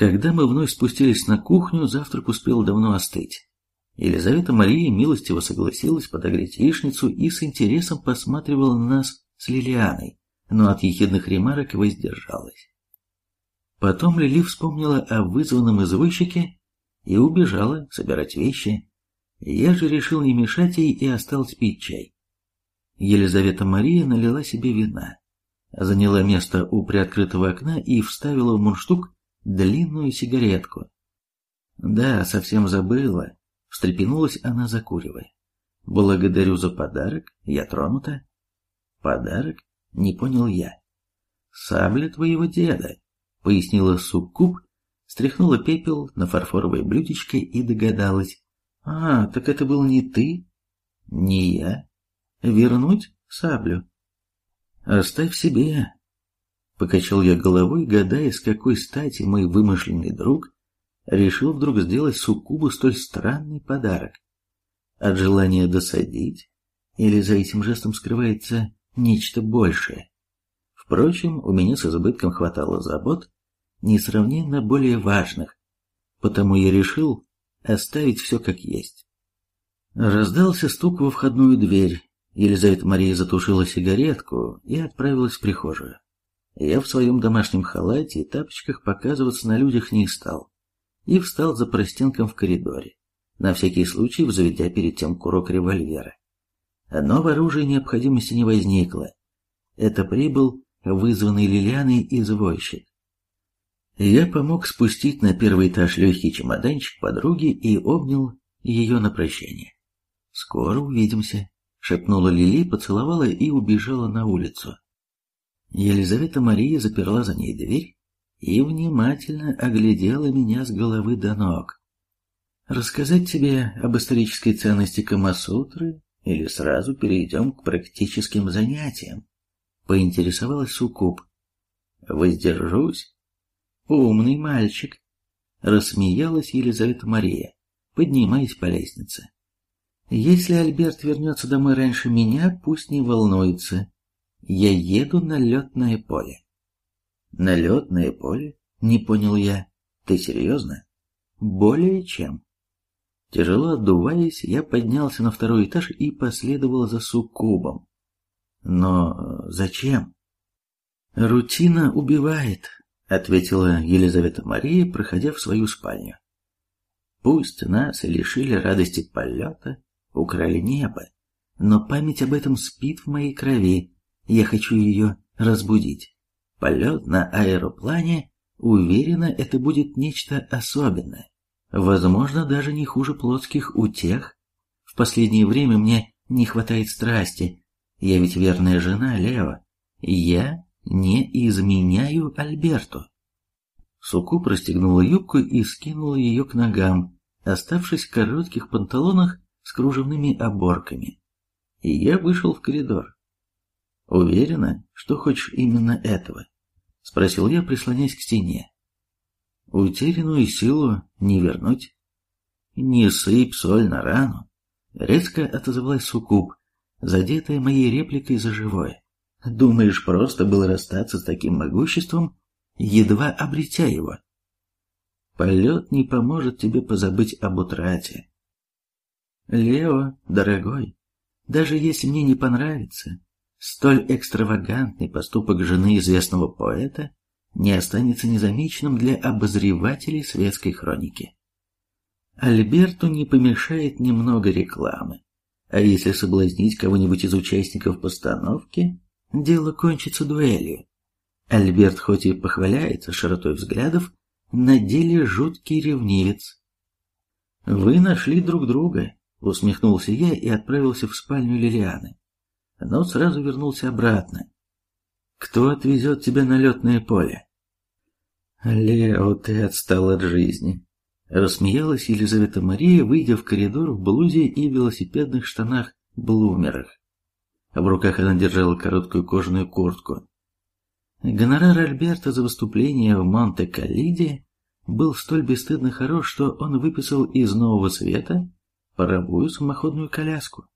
Когда мы вновь спустились на кухню, завтрак успел давно остыть. Елизавета Мария милостиво согласилась подогреть яичницу и с интересом посматривала на нас с Лилианой, но от ехидных ремарок воздержалась. Потом Лили вспомнила о вызванном извозчике и убежала собирать вещи. Я же решил не мешать ей и остался пить чай. Елизавета Мария налила себе вина, заняла место у приоткрытого окна и вставила в мундштук длинную сигаретку. Да, совсем забыла, встрепенулась она, закуривая. Благодарю за подарок, я тронута. Подарок? Не понял я. Сабля твоего деда, пояснила Суккуб, стряхнула пепел на фарфоровое блюдечко и догадалась. А, так это был не ты? Не я. Вернуть саблю? Оставь себе, Покачал я головой, гадая, с какой стати мой вымышленный друг решил вдруг сделать суккубу столь странный подарок. От желания досадить, или за этим жестом скрывается нечто большее. Впрочем, у меня с избытком хватало забот, несравненно более важных, потому я решил оставить все как есть. Раздался стук во входную дверь, Елизавета Мария затушила сигаретку и отправилась в прихожую. Я в своем домашнем халате и тапочках показываться на людях не стал и встал за простенком в коридоре, на всякий случай взведя перед тем курок револьвера. Но в оружии необходимости не возникло. Это прибыл вызванный Лилианой извозчик. Я помог спустить на первый этаж легкий чемоданчик подруги и обнял ее на прощание. «Скоро увидимся», — шепнула Лили, поцеловала и убежала на улицу. Елизавета Мария заперла за ней дверь и внимательно оглядела меня с головы до ног. Рассказать тебе об исторической ценности Камасутры или сразу перейдем к практическим занятиям? Поинтересовалась Сукуб. Воздержусь. Умный мальчик. Рассмеялась Елизавета Мария, поднимаясь по лестнице. Если Альберт вернется домой раньше меня, пусть не волнуется. Я еду на летное поле. На летное поле? Не понял я. Ты серьезно? Более чем. Тяжело отдуваясь, я поднялся на второй этаж и последовал за суккубом. Но зачем? Рутина убивает, ответила Елизавета Мария, проходя в свою спальню. Пусть нас лишили радости полета, украли небо, но память об этом спит в моей крови, я хочу ее разбудить. Полет на аэроплане, уверена, это будет нечто особенное. Возможно, даже не хуже плотских утех. В последнее время мне не хватает страсти. Я ведь верная жена Лео. Я не изменяю Альберту. Суку простегнула юбку и скинула ее к ногам, оставшись в коротких панталонах с кружевными оборками. И я вышел в коридор. «Уверена, что хочешь именно этого?» — спросил я, прислоняясь к стене. «Утерянную силу не вернуть?» «Не сыпь соль на рану», — резко отозвалась Сукуб, задетая моей репликой за живое. «Думаешь, просто было расстаться с таким могуществом, едва обретя его?» «Полет не поможет тебе позабыть об утрате». «Лео, дорогой, даже если мне не понравится, Столь экстравагантный поступок жены известного поэта не останется незамеченным для обозревателей светской хроники. Альберту не помешает немного рекламы, а если соблазнить кого-нибудь из участников постановки, дело кончится дуэлью. Альберт хоть и похваляется широтой взглядов, на деле жуткий ревнивец. «Вы нашли друг друга», — усмехнулся я и отправился в спальню Лилианы но сразу вернулся обратно. «Кто отвезет тебя на летное поле?» «Лео, ты отстал от жизни», — рассмеялась Елизавета Мария, выйдя в коридор в блузе и велосипедных штанах-блумерах. В руках она держала короткую кожаную куртку. Гонорар Альберта за выступление в Монте-Калиде был столь бесстыдно хорош, что он выписал из Нового Света паровую самоходную коляску.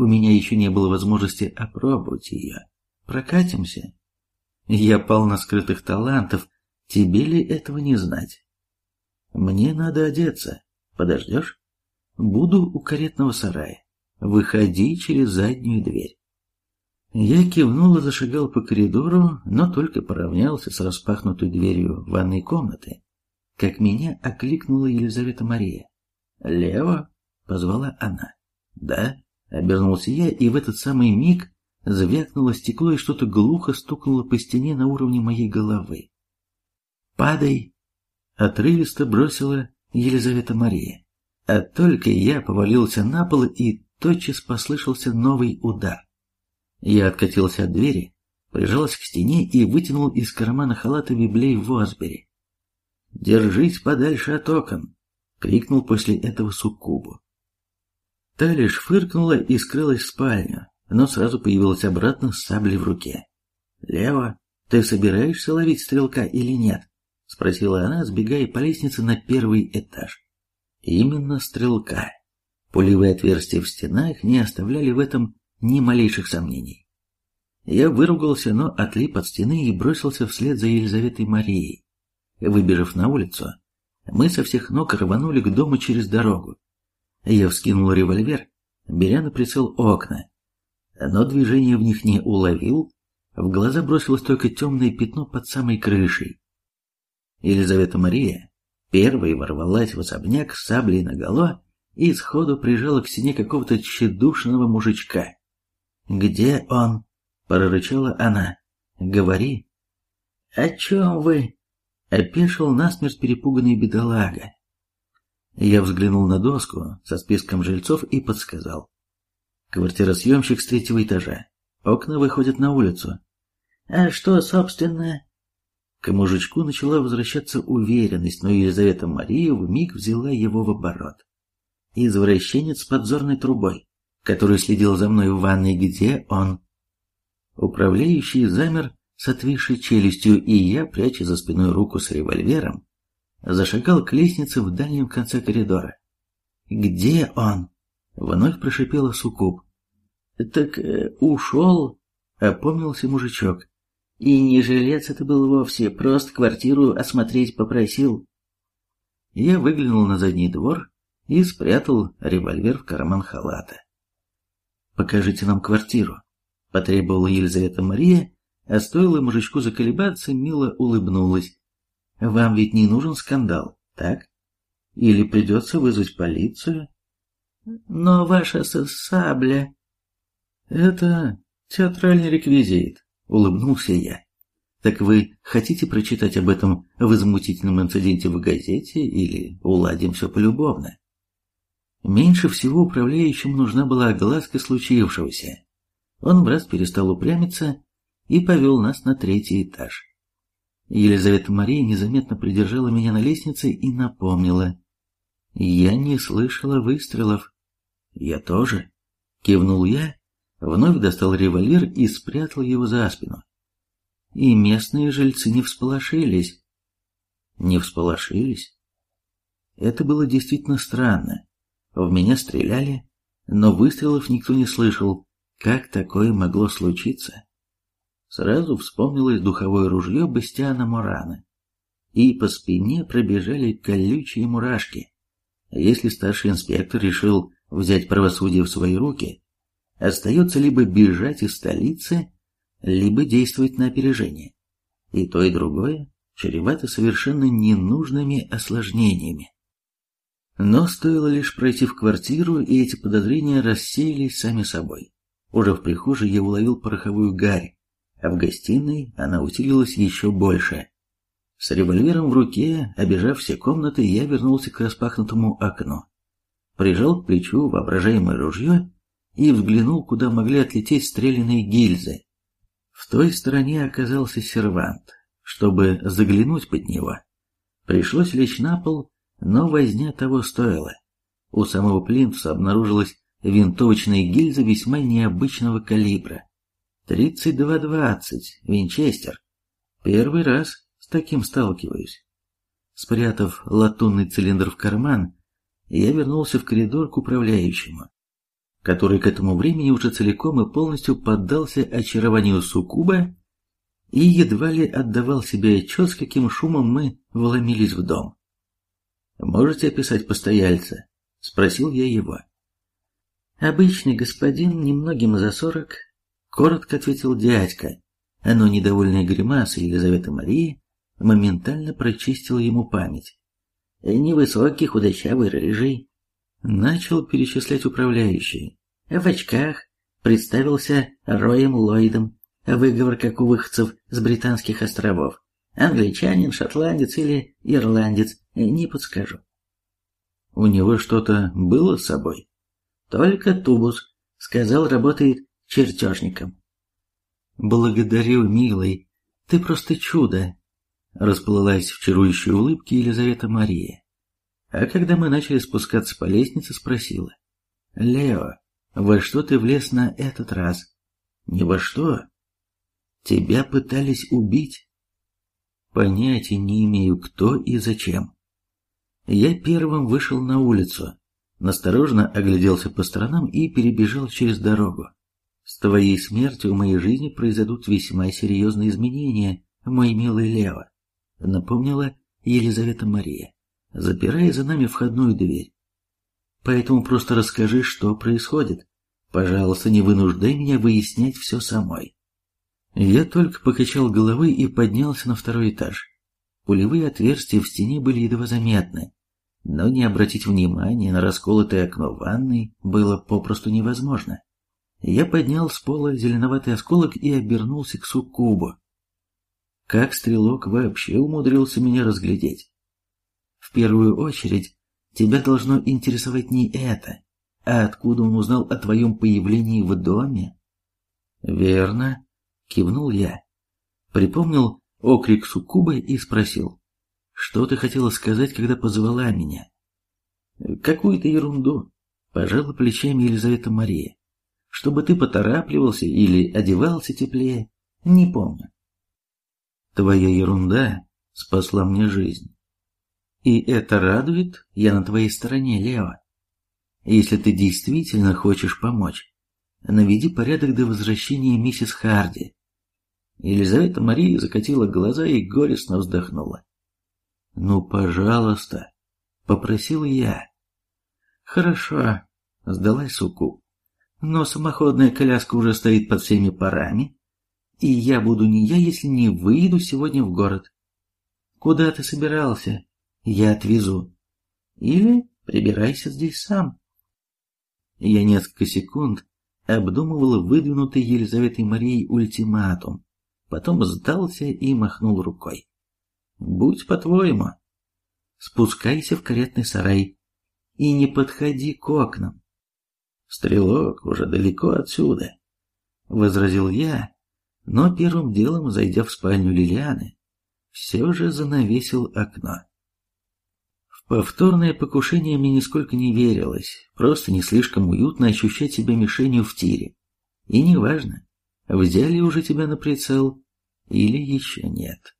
У меня еще не было возможности опробовать ее. Прокатимся. Я полна скрытых талантов, тебе ли этого не знать? Мне надо одеться. Подождешь? Буду у каретного сарая. Выходи через заднюю дверь. Я кивнул и зашагал по коридору, но только поравнялся с распахнутой дверью ванной комнаты, как меня окликнула Елизавета Мария. «Лево?» — позвала она. «Да?» — обернулся я, и в этот самый миг звякнуло стекло, и что-то глухо стукнуло по стене на уровне моей головы. «Падай!» — отрывисто бросила Елизавета Мария. А только я повалился на пол, и тотчас послышался новый удар. Я откатился от двери, прижался к стене и вытянул из кармана халата библей Возбери. «Держись подальше от окон!» — крикнул после этого суккубу. Та лишь фыркнула и скрылась в спальню, но сразу появилась обратно с саблей в руке. «Лева, ты собираешься ловить стрелка или нет?» — спросила она, сбегая по лестнице на первый этаж. «Именно стрелка». Пулевые отверстия в стенах не оставляли в этом ни малейших сомнений. Я выругался, но отлип от стены и бросился вслед за Елизаветой Марией. Выбежав на улицу, мы со всех ног рванули к дому через дорогу. Я вскинул револьвер, беря на прицел окна, но движение в них не уловил, в глаза бросилось только темное пятно под самой крышей. Елизавета Мария первой ворвалась в особняк с саблей наголо и сходу прижала к стене какого-то тщедушного мужичка. «Где он?» — прорычала она. «Говори». «О чем вы?» — опешил насмерть перепуганный бедолага. Я взглянул на доску со списком жильцов и подсказал. Квартиросъемщик с третьего этажа. Окна выходят на улицу. «А что, собственно?» К мужичку начала возвращаться уверенность, но Елизавета Мария вмиг взяла его в оборот. Извращенец с подзорной трубой который следил за мной в ванной, где он. Управляющий замер с отвисшей челюстью, и я, пряча за спиной руку с револьвером, зашагал к лестнице в дальнем конце коридора. «Где он?» — вновь прошипела Сукуб. «Так э, ушел», — опомнился мужичок. «И не жилец это был вовсе, просто квартиру осмотреть попросил». Я выглянул на задний двор и спрятал револьвер в карман халата. «Покажите нам квартиру», — потребовала Елизавета Мария, а стоило мужичку заколебаться, мило улыбнулась. «Вам ведь не нужен скандал, так? Или придется вызвать полицию?» «Но ваша сабля...» «Это театральный реквизит», — улыбнулся я. «Так вы хотите прочитать об этом возмутительном инциденте в газете или уладим все полюбовно?» Меньше всего управляющему нужна была огласка случившегося. Он в раз перестал упрямиться и повел нас на третий этаж. Елизавета Мария незаметно придержала меня на лестнице и напомнила. Я не слышала выстрелов. Я тоже. Кивнул я, вновь достал револьвер и спрятал его за спину. И местные жильцы не всполошились. Не всполошились? Это было действительно странно. В меня стреляли, но выстрелов никто не слышал. Как такое могло случиться? Сразу вспомнилось духовое ружье Бастиана Морана. И по спине пробежали колючие мурашки. Если старший инспектор решил взять правосудие в свои руки, остается либо бежать из столицы, либо действовать на опережение. И то, и другое чревато совершенно ненужными осложнениями. Но стоило лишь пройти в квартиру, и эти подозрения рассеялись сами собой. Уже в прихожей я уловил пороховую гарь, а в гостиной она усилилась еще больше. С револьвером в руке, обежав все комнаты, я вернулся к распахнутому окну. Прижал к плечу воображаемое ружье и взглянул, куда могли отлететь стрелянные гильзы. В той стороне оказался сервант. Чтобы заглянуть под него, пришлось лечь на пол но возня того стоила. У самого плинтуса обнаружилась винтовочная гильза весьма необычного калибра. 3220, винчестер. Первый раз с таким сталкиваюсь. Спрятав латунный цилиндр в карман, я вернулся в коридор к управляющему, который к этому времени уже целиком и полностью поддался очарованию суккуба и едва ли отдавал себе отчет, с каким шумом мы вломились в дом. Можете описать постояльца?» — спросил я его. «Обычный господин, немногим за сорок», — коротко ответил дядька, но недовольная гримаса Елизаветы Марии моментально прочистила ему память. «Невысокий, худощавый, рыжий». Начал перечислять управляющий. В очках представился Роем Ллойдом, выговор как у выходцев с британских островов. Англичанин, шотландец или ирландец, не подскажу. У него что-то было с собой? Только тубус, сказал, работает чертежником. Благодарю, милый, ты просто чудо. Расплылась в чарующей улыбке Елизавета Мария. А когда мы начали спускаться по лестнице, спросила. Лео, во что ты влез на этот раз? Ни во что. Тебя пытались убить? Понятия не имею, кто и зачем. Я первым вышел на улицу, настороженно огляделся по сторонам и перебежал через дорогу. С твоей смертью в моей жизни произойдут весьма серьезные изменения, мой милый Лео, напомнила Елизавета Мария, запирая за нами входную дверь. Поэтому просто расскажи, что происходит. Пожалуйста, не вынуждай меня выяснять все самой. Я только покачал головой и поднялся на второй этаж. Пулевые отверстия в стене были едва заметны, но не обратить внимания на расколотое окно ванной было попросту невозможно. Я поднял с пола зеленоватый осколок и обернулся к суккубу. Как стрелок вообще умудрился меня разглядеть? В первую очередь, тебя должно интересовать не это, а откуда он узнал о твоем появлении в доме? Верно, кивнул я. Припомнил окрик суккубы и спросил, что ты хотела сказать, когда позвала меня? Какую-то ерунду, пожала плечами Елизавета Мария. Чтобы ты поторапливался или одевался теплее, не помню. Твоя ерунда спасла мне жизнь. И это радует, я на твоей стороне, Лева. Если ты действительно хочешь помочь, наведи порядок до возвращения миссис Харди. Елизавета Мария закатила глаза и горестно вздохнула. «Ну, пожалуйста», — попросил я. «Хорошо», — сдалась Суку. «Но самоходная коляска уже стоит под всеми парами, и я буду не я, если не выйду сегодня в город. Куда ты собирался? Я отвезу. Или прибирайся здесь сам». Я несколько секунд обдумывал выдвинутый Елизаветой Марией ультиматум, потом сдался и махнул рукой. «Будь по-твоему. Спускайся в каретный сарай и не подходи к окнам». «Стрелок уже далеко отсюда», — возразил я, но первым делом, зайдя в спальню Лилианы, все же занавесил окно. Повторное покушение мне нисколько не верилось, просто не слишком уютно ощущать себя мишенью в тире. И неважно, взяли уже тебя на прицел или еще нет.